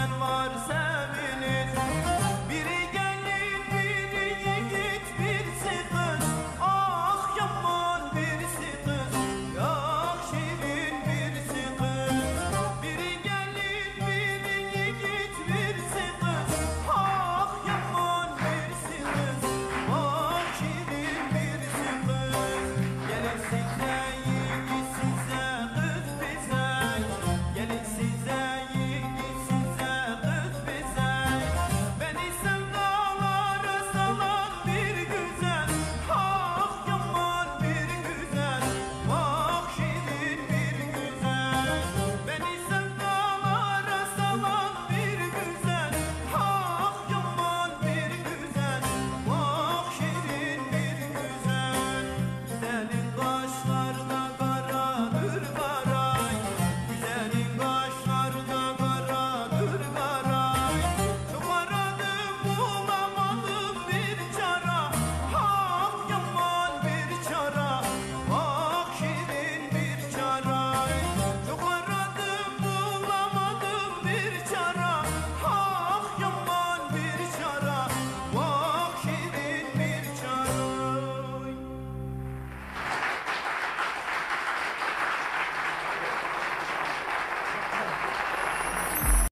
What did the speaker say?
sen varsa